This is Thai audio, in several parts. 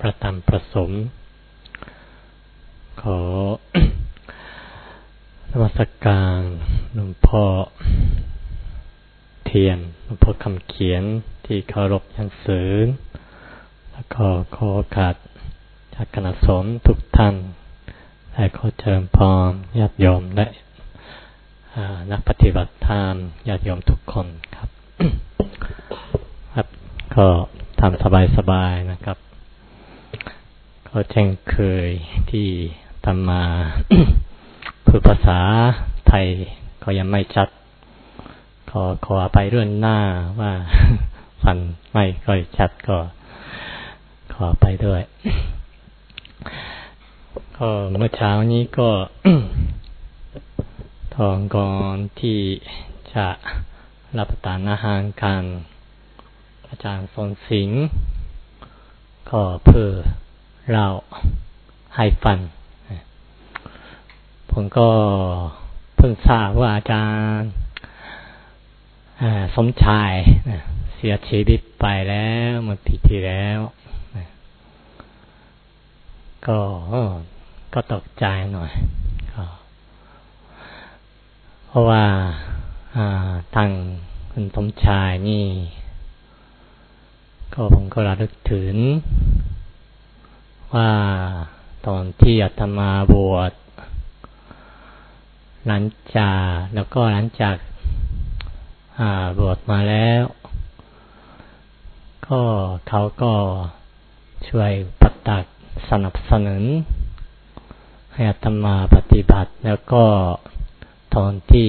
ประธรรมประสมขอนมัสกการหลวงพ่อเทียนหลวงพ่อคำเขียนที่เคารพยันสือแล้วก็ขอโอกาสจากคณะสงฆ์ทุกท่านและขอเชิญพรญาติโยมและนักปฏิบัติธรรมญาติโยมทุกคนครับ ครับ ก็ทำสบายๆนะครับ ก็แจ้งเคยที่ทำมาคือภาษาไทยก็ยังไม่ชัด ขอขอไปเรื่องหน้าว่าฟันไม่ค่อยชัดก็ ขอไปด้วยก็เมื่อเช้านี้ก็ ทองก่อนที่จะรับประทานอาหารกันอาจารย์สนสิงห์ก็เพื่อ เราให้ฟันผมก็เพิ่งทราบว่าอาจารย์สมชายเสียชีวิตไปแล้วเมื่อปีที่แล้ว ก็ก็ตกใจหน่อยเพราะว่าทางคุณสมชายนี่ ก็ผมก็ระลึกถึง ว่าตอนที่อาตมาบวชหลังจากแล้วก็หลังจากบวชมาแล้ว ก็เขาก็ช่วยปัตักสนับสนุน ให้อาตมาปฏิบัติ แล้วก็ตอนที่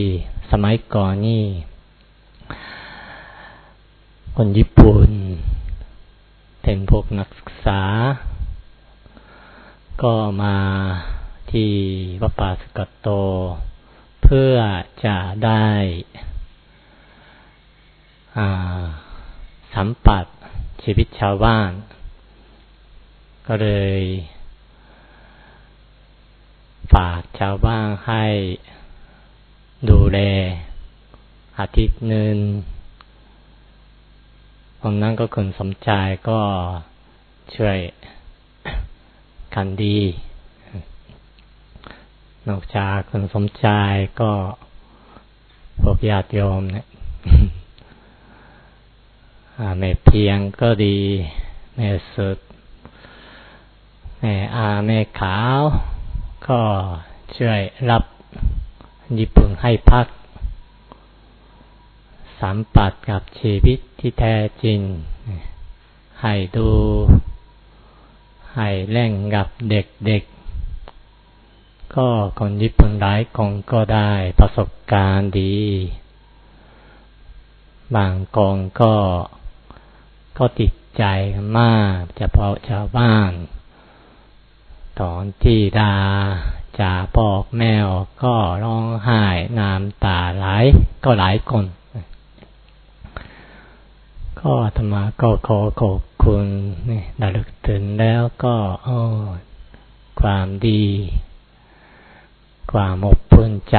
สมัยก่อนนี่ คนญี่ปุ่นเป็นพวกนักศึกษา ก็มาที่วัดป่าสกัดโต เพื่อจะได้สัมผัสชีวิตชาวบ้าน ก็เลยฝากชาวบ้านให้ดูแลอาทิตย์หนึ่งผมนั้นก็คนสมใจก็ช่วย กันดี นอกจากคนสมใจก็พวกญาติโยมเนี่ยแม่เพียงก็ดีแม่สุดแม่อาแม่ขาว ก็ช่วยรับญี่ปุ่นให้พัก สัมผัสกับชีวิตที่แท้จริง ให้ดู ให้เล่นกับเด็กๆ ก็คนญี่ปุ่นหลายคนก็ได้ประสบการณ์ดี บางกองก็ก็ติดใจมากเฉพาะชาวบ้าน ตอนที่ดาจ่าปอกแมวก็ร้องไห้น้ำตาไหลก็หลายคน ก็ธรรมาก็ขอขอบคุณนี่ระลึกถึงแล้วก็โอ้ความดี ความอบอุ่นใจ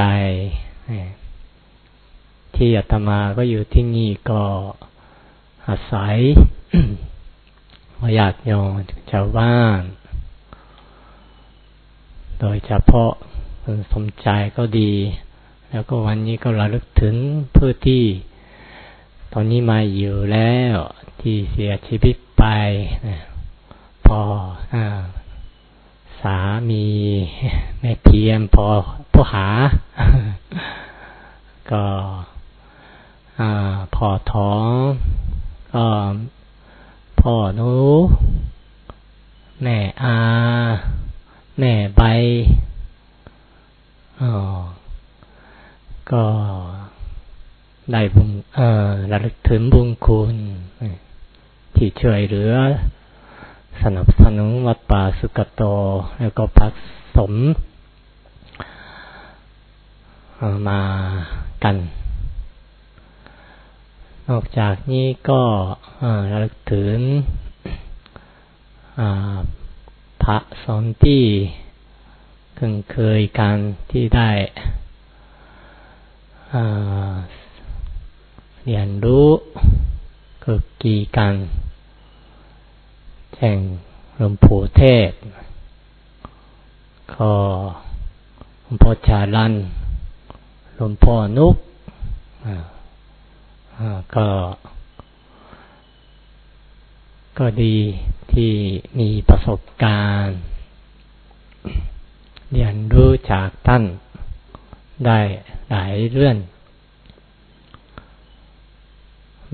ที่อาตมาก็อยู่ที่นี่ก็อาศัยอยากโยมชาวบ้าน โดยเฉพาะคนสมใจก็ดี แล้วก็วันนี้ก็ระลึกถึงเพื่อที่ ตอนนี้มาอยู่แล้วที่เสียชีวิตไปนะพออสามีแม่เพียมพอพอหา ก็พอท้องก็พ่อหนูแม่อา แม่ใบอ๋อก็ ได้บุญเอ่อระลึกถึงบุญคุณ ที่ช่วยเหลือ สนับสนุนวัดป่าสุกโต แล้วก็พักสมมากัน นอกจากนี้ก็ระลึกถึงพระสอนที่คึงเคยกันที่ได้ เรียนรู้คือกีกันแข่งหลวงปู่เทศก็หลวงพ่อชาลันหลวงพ่อนุกก็ ก็ดีที่มีประสบการณ์เรียนรู้จากท่านได้หลายเรื่อง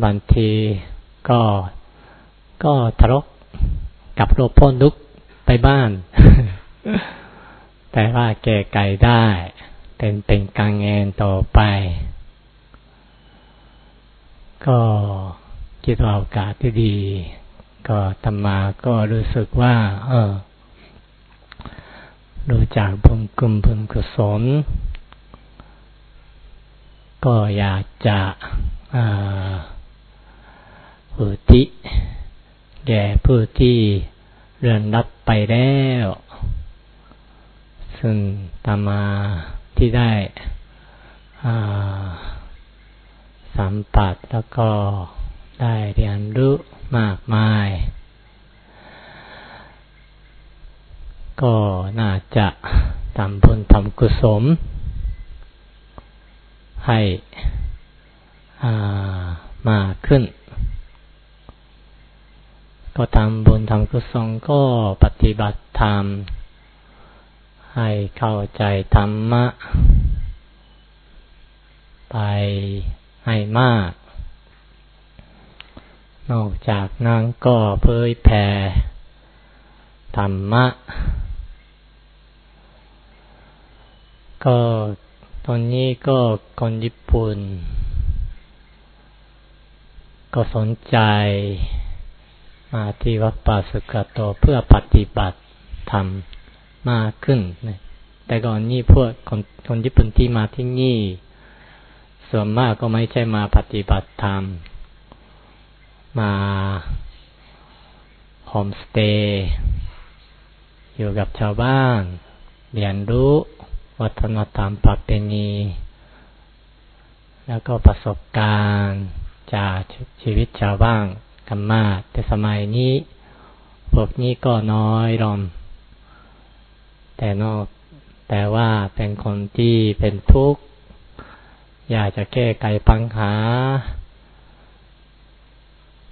บางทีก็ก็ทะเลาะกับโลพ่อนุกไปบ้าน แต่ว่าแก้ไกได้เป็นเป็นการงานต่อไป ก็คิดว่าโอกาสที่ดี ก็ธรรมาก็รู้สึกว่า เออดูจากบุญกุมบุญกุศล ก็อยากจะอุ ทิแก่ผู้ที่เรือนรับไปแล้ว ซึ่งตามาที่ได้สัมผัสแล้วก็ได้เรียนรู้มากมาย ก็น่าจะทำบุญทำกุศลให้มาขึ้น ก็ทำบุญทำกุศลก็ปฏิบัติธรรม ให้เข้าใจธรรมะ ไปให้มาก นอกจากนั้นก็เผยแผ่ธรรมะ ก็ตอนนี้ก็คนญี่ปุ่น ก็สนใจ มาที่วัดป่าสุกโตเพื่อปฏิบัติธรรมมากขึ้นแต่ก่อนนี้พวกคนคนญี่ปุ่นที่มาที่นี่ ส่วนมากก็ไม่ใช่มาปฏิบัติธรรม มาโฮมสเตย์อยู่กับชาวบ้าน เรียนรู้วัฒนธรรมประเพณี แล้วก็ประสบการณ์จากชีวิตชาวบ้าน กันมาแต่สมัยนี้พวกนี้ก็น้อยลงแต่นอกแต่ว่าเป็นคนที่เป็นทุกข์ อยากจะแก้ไขปัญหา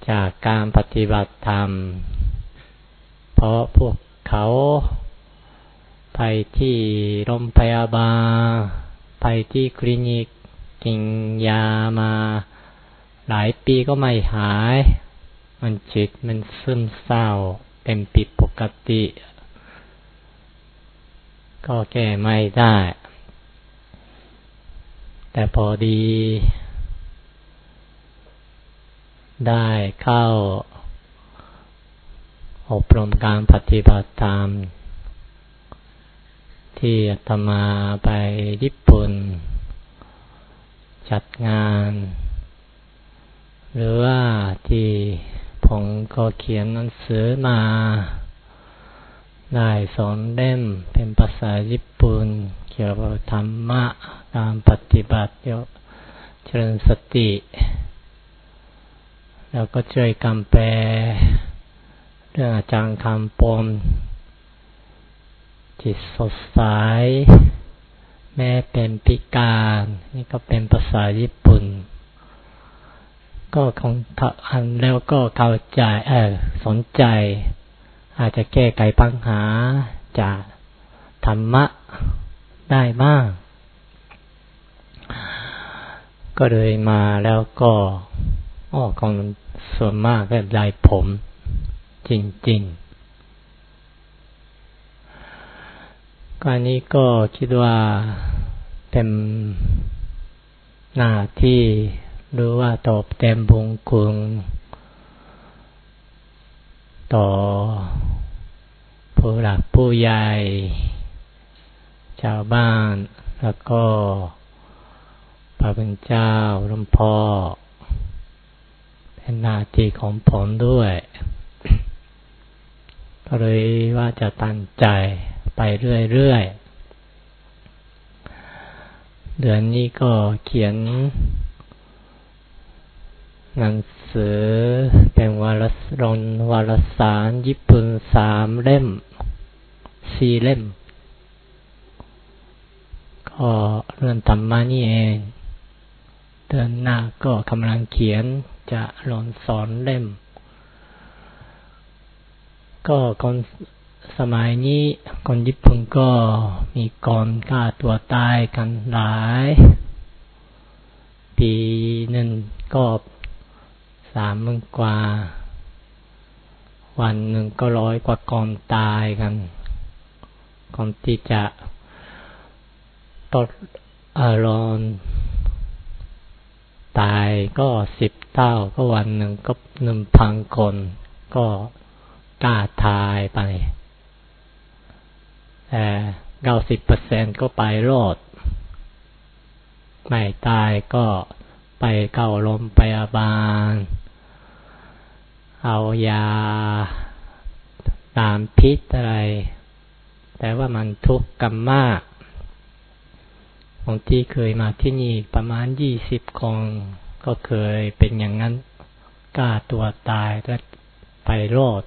จากการปฏิบัติธรรม เพราะพวกเขาไปที่โรงพยาบาลไปที่คลินิกกินยามา หลายปีก็ไม่หาย มันจิตมันซึมเศร้าเป็นปิดปกติ ก็แก้ไม่ได้ แต่พอดี ได้เข้า อบรมการปฏิบัติธรรมที่อาตมาไปญี่ปุ่น จัดงาน หรือว่าที่ ผมก็เขียนหนังสือมา ได้สอนเล่มเป็นภาษาญี่ปุ่น เกี่ยวกับธรรมะการปฏิบัติเจริญสติ แล้วก็ช่วยกำแปลเรื่องอาจารย์คำปม จิตสดใสแม้เป็นพิการ นี่ก็เป็นภาษาญี่ปุ่น ก็คงอันแล้วก็เข้าใจเออสนใจ อาจจะแก้ไขปัญหาจากธรรมะได้บ้าง ก็เลยมาแล้วก็อ้อของส่วนมากก็ได้ผม จริง ๆการนี้ก็คิดว่าเป็นหน้าที่ หรือว่าตอบแทนบุญคุณต่อผู้หลักผู้ใหญ่ ชาวบ้านแล้วก็พระเป็นเจ้าหลวงพ่อเป็นหน้าที่ของผมด้วย ก็เลยว่าจะตั้งใจไปเรื่อยๆ เดือนนี้ก็เขียน หนังสือเป็นวารสรนวารสารญี่ปุ่นสามเล่มสี่เล่ม ก็เรื่องธรรมะนี่เอง เดินหน้าก็กำลังเขียนจะลงสอนเล่ม ก็คนสมัยนี้คนญี่ปุ่นก็มีก่อนฆ่าตัวตายกันหลาย ปีหนึ่งก็ สามหมื่นกว่า วันหนึ่งก็ร้อยกว่าก่อนตายกันก่อนที่จะตดอารอนตายก็สิบเท่าก็วันหนึ่งก็หนึ่งพันคนก็กล้าทายไปแต่เก้าสิบเปอร์เซ็นก็ไปรอด ไม่ตายก็ไปเข้าลมไปอาบาล เอายาตามพิษอะไร แต่ว่ามันทุกข์กันมากของที่เคยมาที่นี่ประมาณยี่สิบคนก็เคยเป็นอย่างนั้นกล้าตัวตายและไปรอด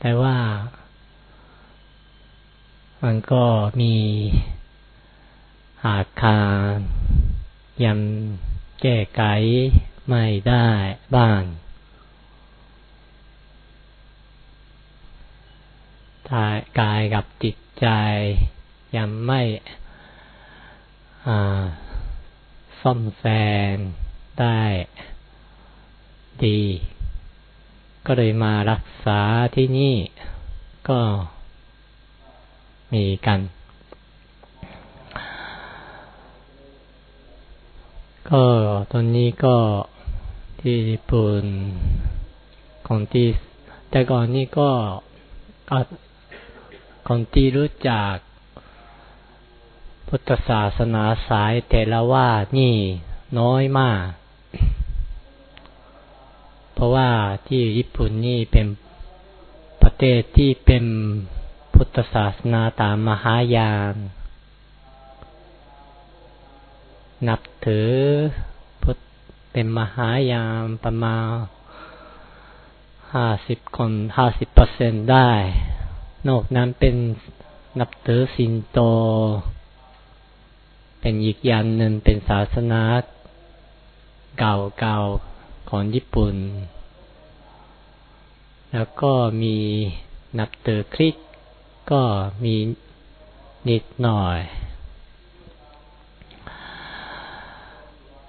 แต่ว่ามันก็มีอาคารยังแก้ไขไม่ได้บ้าง กายกับจิตใจยังไม่ซ่อมแซมได้ดี ก็เลยมารักษาที่นี่ก็มีกัน ก็ตอนนี้ก็ที่ญี่ปุ่นคนที่แต่ก่อนนี้ก็ คนที่รู้จัก พุทธศาสนาสายเทรวาสนี่น้อยมาก เพราะว่าที่ญี่ปุ่นนี่เป็นประเทศที่เป็นพุทธศาสนาตามมหายาน นับถือพุทธเป็นมหายานประมาณห้าสิบคนห้าสิบเปอร์เซ็นได้ นอกนั้นเป็นนับถือสินโต เป็นอีกอย่างหนึ่งเป็นศาสนาเก่าๆของญี่ปุ่น แล้วก็มีนับถือคริสก็มีนิดหน่อย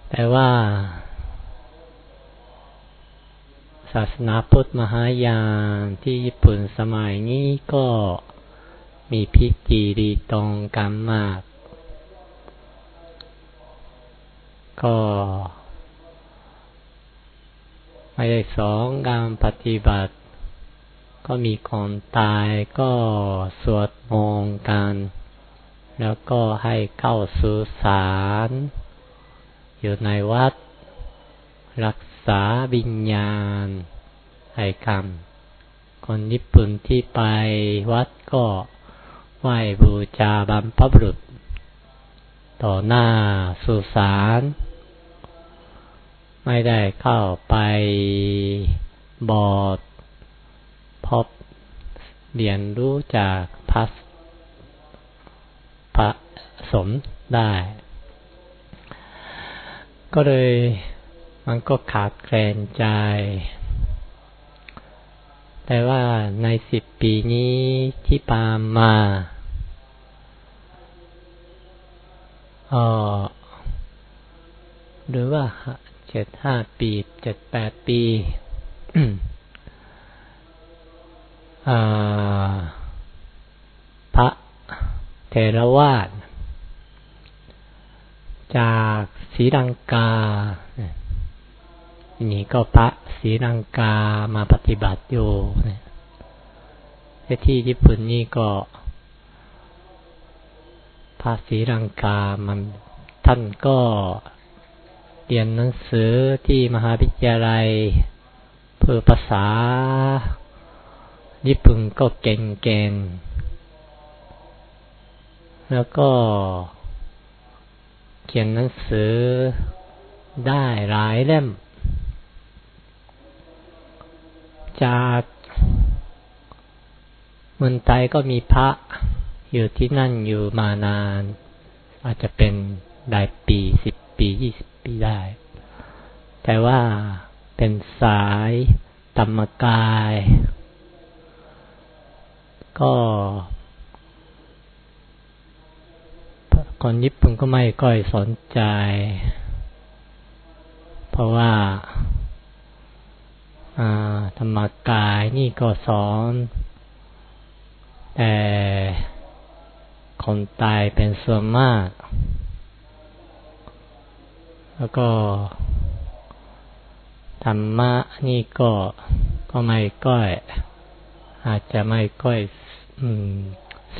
แต่ว่า ศาสนาพุทธมหายานที่ญี่ปุ่นสมัยนี้ก็มีพิธีรีตรงกันมาก ก็ไม่ได้สองการปฏิบัติ ก็มีคนตายก็สวดมนต์กัน แล้วก็ให้เข้าสุสานอยู่ในวัดรัก ษาบิญญาณให้คำคนญี่ปุ่นที่ไปวัดก็ไหว้บูชาบัมพบุรุษ ต่อหน้าสุสานไม่ได้เข้าไปบอดพบเรียนรู้จากพัสพระสมได้ ก็เลย มันก็ขาดแคลนใจ แต่ว่าในสิบปีนี้ที่ปามมาออหรือว่าเจ็ดห้าปีเจ็ดแปดปีพระเทรวาสจากศรีลังกา นี่ก็พระศรีลังกามาปฏิบัติอยู่ที่ญี่ปุ่นนี่ก็พระศรีลังกามันท่านก็เรียนหนังสือที่มหาวิทยาลัยเพื่อภาษา ญี่ปุ่นก็เก่งๆแล้วก็เขียนหนังสือได้หลายเล่ม จากเมืองไทยก็มีพระอยู่ที่นั่นอยู่มานาน อาจจะเป็นหลายปีสิบปียี่สิบปีได้ แต่ว่าเป็นสายธรรมกาย ก็คนญี่ปุ่นก็ไม่ค่อยสนใจ เพราะว่า ธรรมกายนี่ก็สอน แต่คนตายเป็นส่วนมาก แล้วก็ ธรรมะนี่ก็ก็ไม่ก้อย อาจจะไม่ก้อย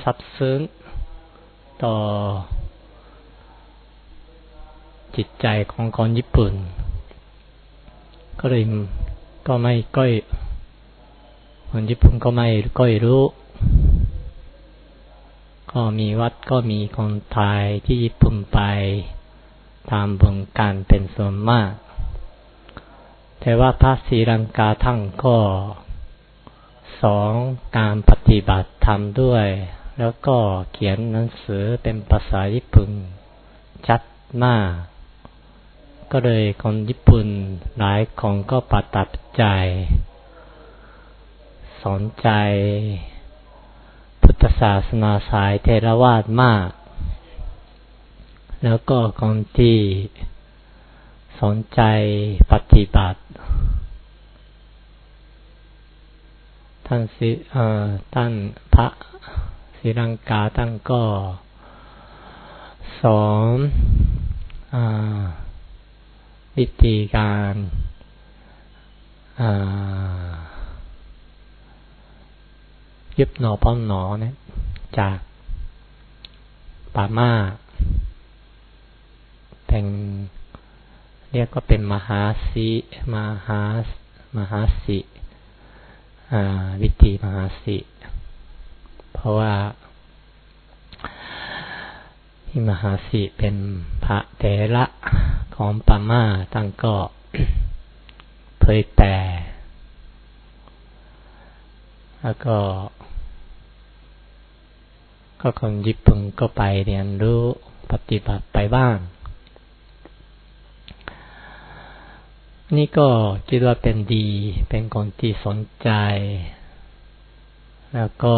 ซับซึ้งต่อ จิตใจของคนญี่ปุ่น ก็เลย ก็ไม่ก้อยคนญี่ปุ่นก็ไม่ก้อยรู้ ก็มีวัดก็มีคนไทยที่ญี่ปุ่นไปตามบุญการเป็นส่วนมาก แต่ว่าพระศรีลังกาทั้งก็สองการปฏิบัติธรรมด้วย แล้วก็เขียนหนังสือเป็นภาษาญี่ปุ่นชัดมาก ก็เลยคนญี่ปุ่นหลายคนก็ปตับใจ สนใจ พุทธศาสนาสายเทรวาสมาก แล้วก็คนที่สนใจปฏิบัติ ท่านสิเอ่อท่านพระศิรังกาท่านก็สอนอ่า วิธีการยึบหนอป้อนหนอเนี่ย จากป่ามาเป็นเรียกว่าเป็นมหาสีมหามหาสีวิธีมหาสีเพราะว่าที่มหาสีเป็นพระเถระ ของปามาตั้งก็เผยแผ่แล้วก็ ก็คนญี่ปุ่นก็ไปเรียนรู้ปฏิบัติไปบ้าง นี่ก็คิดว่าเป็นดี เป็นคนที่สนใจ แล้วก็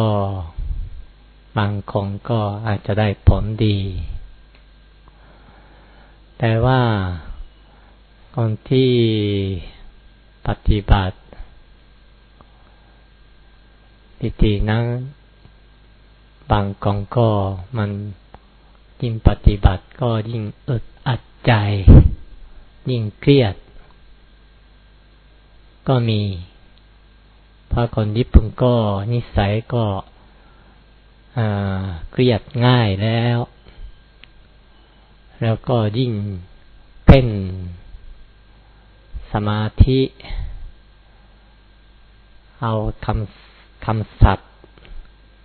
บางคนก็อาจจะได้ผลดี แต่ว่าคนที่ปฏิบัติพิธีนั้นบางกองก็มันยิ่งปฏิบัติก็ยิ่งอึดอัดใจ ยิ่งเครียด ก็มีเพราะคนญี่ปุ่นก็นิสัยก็เครียดง่ายแล้ว แล้วก็ยิ่งเพ่นสมาธิ เอาคำคำสัตว์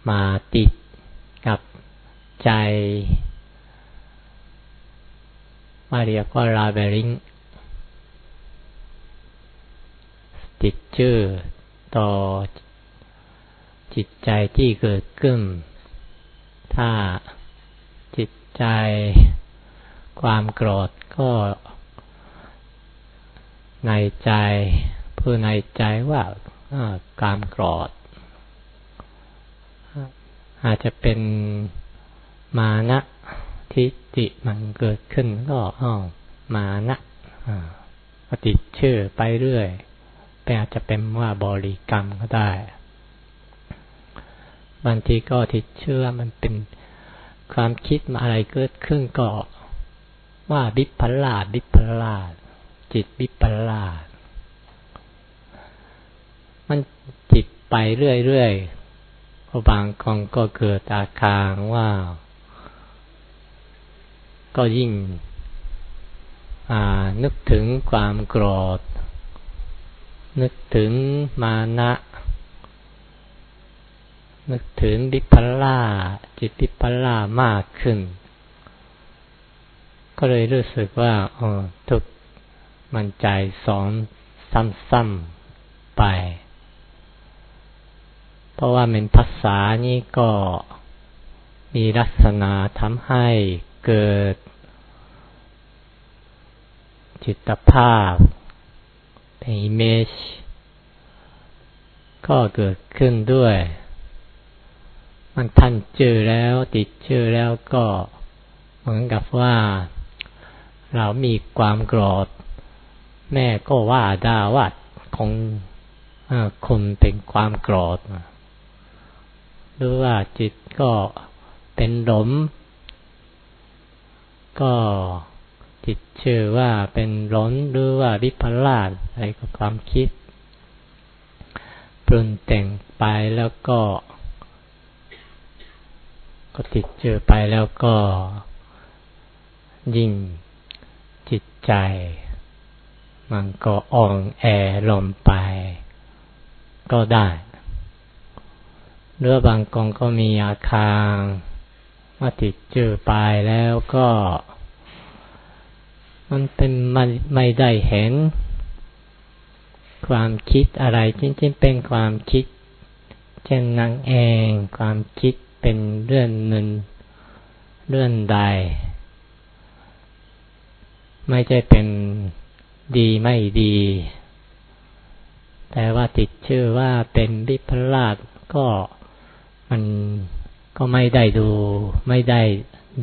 มาติดกับใจมาเรียกว่าลาเบริงติดชื่อต่อจิตใจที่เกิดขึ้น ถ้าจิตใจ ความโกรธก็ในใจเพื่อในใจว่าความโกรธอาจจะเป็นมานะทิฏฐิมันเกิดขึ้นก็อ๋อมานะปฏิชื่อไปเรื่อยไปอาจจะเป็นว่าบริกรรมก็ได้ บางทีก็ทิเชื่อมันเป็นความคิดมาอะไรเกิดขึ้นก็ ว่าบิพลาบิพลาจิตบิพลามันจิตไปเรื่อยๆบางครั้งก็เกิดอาการว่า ก็ยิ่งนึกถึงความโกรธ นึกถึงมานะ นึกถึงบิพลาจิตบิพลามากขึ้น ก็เลยรู้สึกว่าออทุกมันใจสอนซ้ำๆไป เพราะว่าเป็นภาษานี้ก็มีลักษณะทำให้เกิด จิตภาพเป็นอิมเมจก็เกิดขึ้นด้วย มันท่านเจอแล้วติดเจอแล้วก็เหมือนกับว่า เรามีความโกรธ แม่ก็ว่าด่าวัดของคุณเป็นความโกรธหรือว่าจิตก็เป็นหลม ก็จิตชื่อว่าเป็นร้นหรือว่าวิปลาสอะไรก็ความคิดปรุนแต่งไปแล้วก็ ก็ติดเจอไปแล้วก็ยิ่ง ใจ มันก็อ่อนแอลมไป ก็ได้เรือบางกองก็มีอาคารมาติดเจอไปแล้วก็ มันเป็นมันไม่ได้เห็น ความคิดอะไรจริงๆเป็นความคิดเช่นนางเอง ความคิดเป็นเรื่องหนึ่งเรื่องใด ไม่ใช่เป็นดีไม่ดี แต่ว่าติดชื่อว่าเป็นวิปลาสก็มันก็ไม่ได้ดู ไม่ได้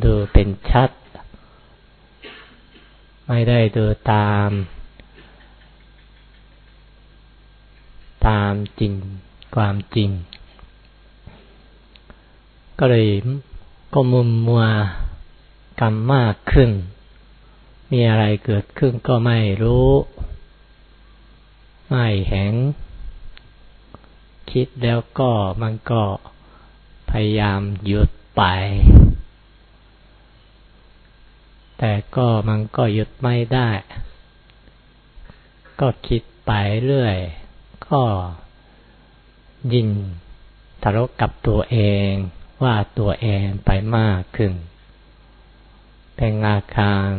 ดูเป็นชัด ไม่ได้ดูตาม ตามจริงความจริง ก็เลยก็มุมมัวกันมากขึ้น มีอะไรเกิดขึ้นก็ไม่รู้ ไม่เห็น คิดแล้วก็มันก็พยายามหยุดไป แต่ก็มันก็หยุดไม่ได้ ก็คิดไปเรื่อย ก็ยิ่งทะเลาะกับตัวเองว่าตัวเองไปมากขึ้น เป็นอาการ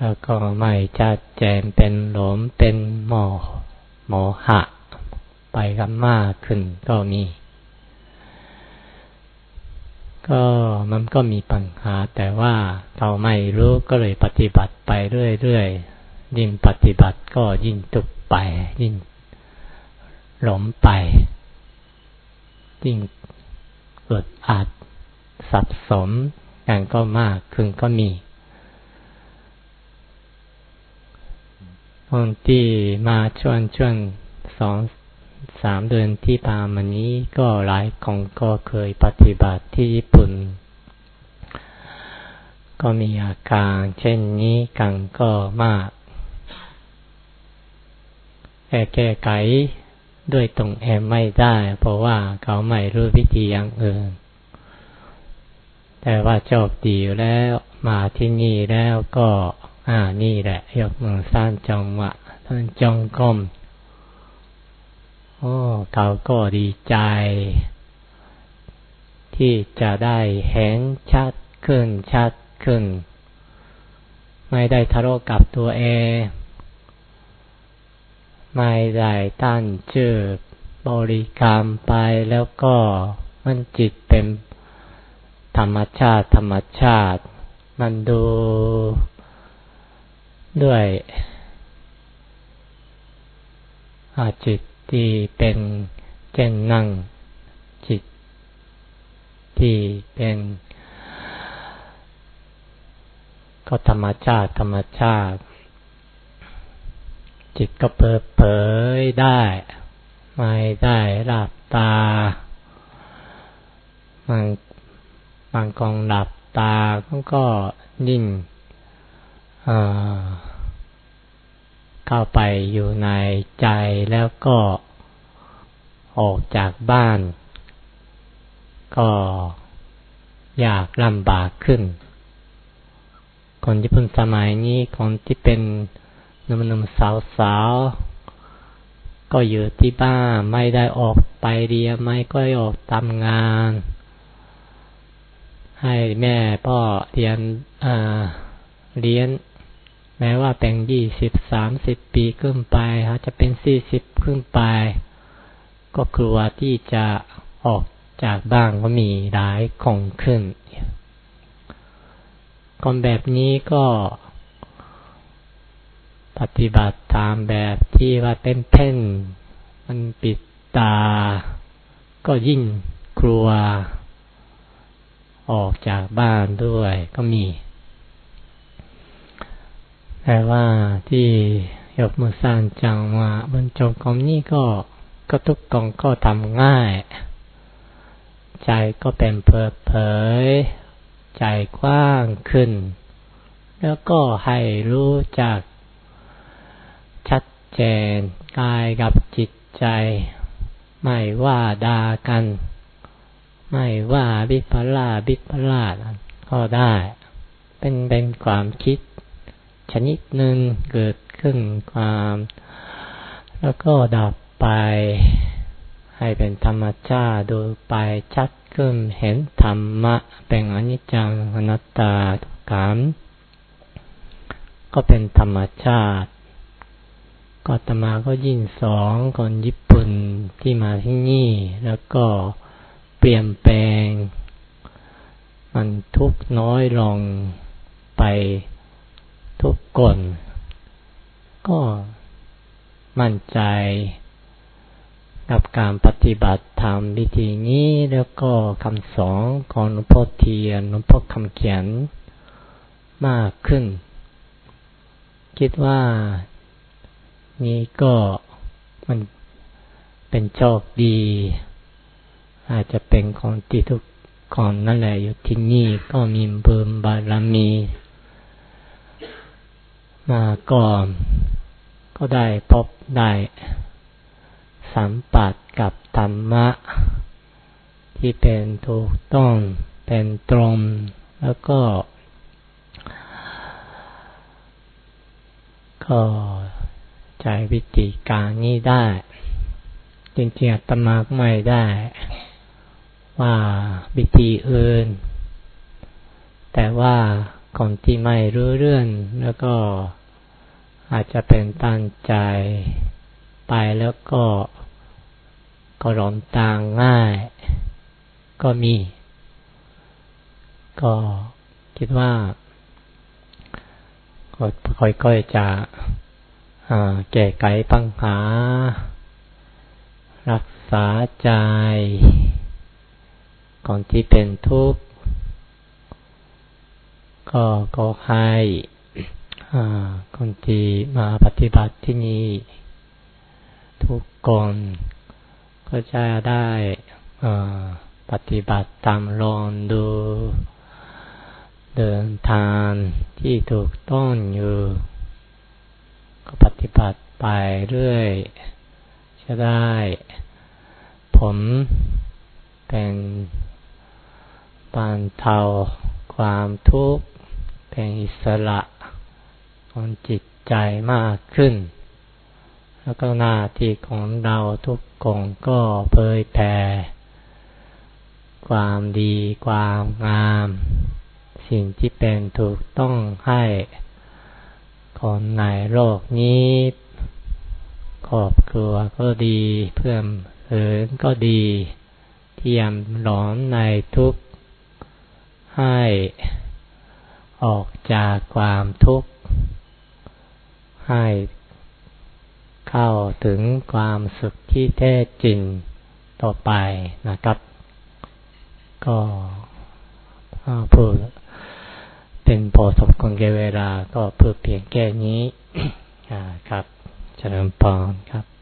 แล้วก็ไม่จัดแจงเป็นหลมเป็นหมอหมอหะ ไปกันมากขึ้นก็มี ก็มันก็มีปัญหา แต่ว่าเราไม่รู้ก็เลยปฏิบัติไปเรื่อยๆยิ่งปฏิบัติก็ยิ่งตุกไป ยิ่งหลมไป ยิ่งเกิดอาจสับสมกันก็มากขึ้นก็มี คนที่มาชวนชวนสองสามเดือนที่ผ่านมานี้ก็หลายคนก็เคยปฏิบัติที่ญี่ปุ่น ก็มีอาการเช่นนี้กันก็มากแต่แก้ไขด้วยตรงแอมไม่ได้ เพราะว่าเขาไม่รู้วิธีอย่างอื่น แต่ว่าจบดีอยู่แล้วมาที่นี่แล้วก็ อ่า นี่แหละ ยกมือสร้างจงวะท่านจงกรมโอ้เขาก็ดีใจ ที่จะได้เห็นชัดขึ้นชัดขึ้น ไม่ได้ทะเลาะกับตัวเอง ไม่ได้ตั้งชื่อบริกรรมไปแล้วก็มันจิตเป็นธรรมชาติ ธรรมชาติ มันดู ด้วยอาจิตที่เป็นเจนนั่ง จิตที่เป็นก็ธรรมชาติ ธรรมชาติ จิตก็เปิดเผยได้ ไม่ได้หลับตา มันบางกองหลับตาก็ยิ่ง เข้าไปอยู่ในใจแล้วก็ออกจากบ้าน ก็อยากลำบากขึ้น คนญี่ปุ่นสมัยนี้คนที่เป็นหนุ่มๆสาวๆ ก็อยู่ที่บ้านไม่ได้ออกไปเรียนไม่ก็ออกทำงาน ให้แม่พ่อเรียนเรียน แม้ว่าแต่งยี่สิบสามสิบปีขึ้นไปอาจจะเป็นสี่สิบขึ้นไป ก็กลัวที่จะออกจากบ้านก็มีหลายของขึ้นคนแบบนี้ก็ปฏิบัติตามแบบที่ว่าเป็นเพ่นมันปิดตา ก็ยิ่งกลัว ออกจากบ้านด้วยก็มี แต่ว่าที่ยกมือสร้างจังว่าบนจงกรมนี่ก็ก็ทุกกองก็ทำง่าย ใจก็เป็นเปิดเผย ใจกว้างขึ้น แล้วก็ให้รู้จัก ชัดเจนกายกับจิตใจ ไม่ว่าดากัน ไม่ว่าบิพลาบิพลาดก็ได้ เป็นเป็นความคิด ชนิดหนึ่งเกิดขึ้นความ แล้วก็ดับไป ให้เป็นธรรมชาติดูไปชัดขึ้นเห็นธรรมะ เป็นอนิจจังอนัตตาทุกขังก็เป็นธรรมชาติ ก็ตมาก็ยิ่งสองคนญี่ปุ่นที่มาที่นี่ แล้วก็เปลี่ยนแปลง มันทุกน้อยลงไป ทุกคน ก็มั่นใจกับการปฏิบัติธรรมวิธีนี้แล้วก็คำสอนของหลวงพ่อเทียนหลวงพ่อคำเขียนมากขึ้น คิดว่านี้ก็มันเป็นโชคดี อาจจะเป็นของที่ทุกคนนั่นแหละอยู่ที่นี่ก็มีเบุญบารมี ก่อนก็ได้พบได้สัมผัสกับธรรมะ ที่เป็นถูกต้องเป็นตรง แล้วก็ ก็ใช้วิธีการนี้ได้ จริงๆอาตมาไม่ได้ ว่าวิธีอื่น แต่ว่า คนที่ไม่รู้เรื่อง แล้วก็อาจจะเป็นตั้งใจไปแล้วก็ก็หลอนตางง่าย ก็มี ก็คิดว่าก็ค่อยๆจะแก้ไขปัญหา รักษาใจ ก่อนที่เป็นทุกข์ ก็ก็ให้คนที่มาปฏิบัติที่นี่ทุกคนก็จะได้ปฏิบัติตามลองดู เดินทางที่ถูกต้องอยู่ ก็ปฏิบัติไปเรื่อย จะได้ผลเป็นบานเทาความทุกข์ เป็นอิสระของจิตใจมากขึ้น แล้วก็หน้าที่ของเราทุกคนก็เผยแผ่ความดีความงาม สิ่งที่เป็นถูกต้องให้คนในโลกนี้ครอบครัวก็ดีเพื่อนเอินก็ดีเทียมหลอนในทุกให้ ออกจากความทุกข์ ให้เข้าถึงความสุขที่แท้จริงต่อไปนะครับ ก็พูดเป็นพอสมควรแก่เวลาก็เพื่อเพียงแค่นี้ครับ เฉลิมพรครับ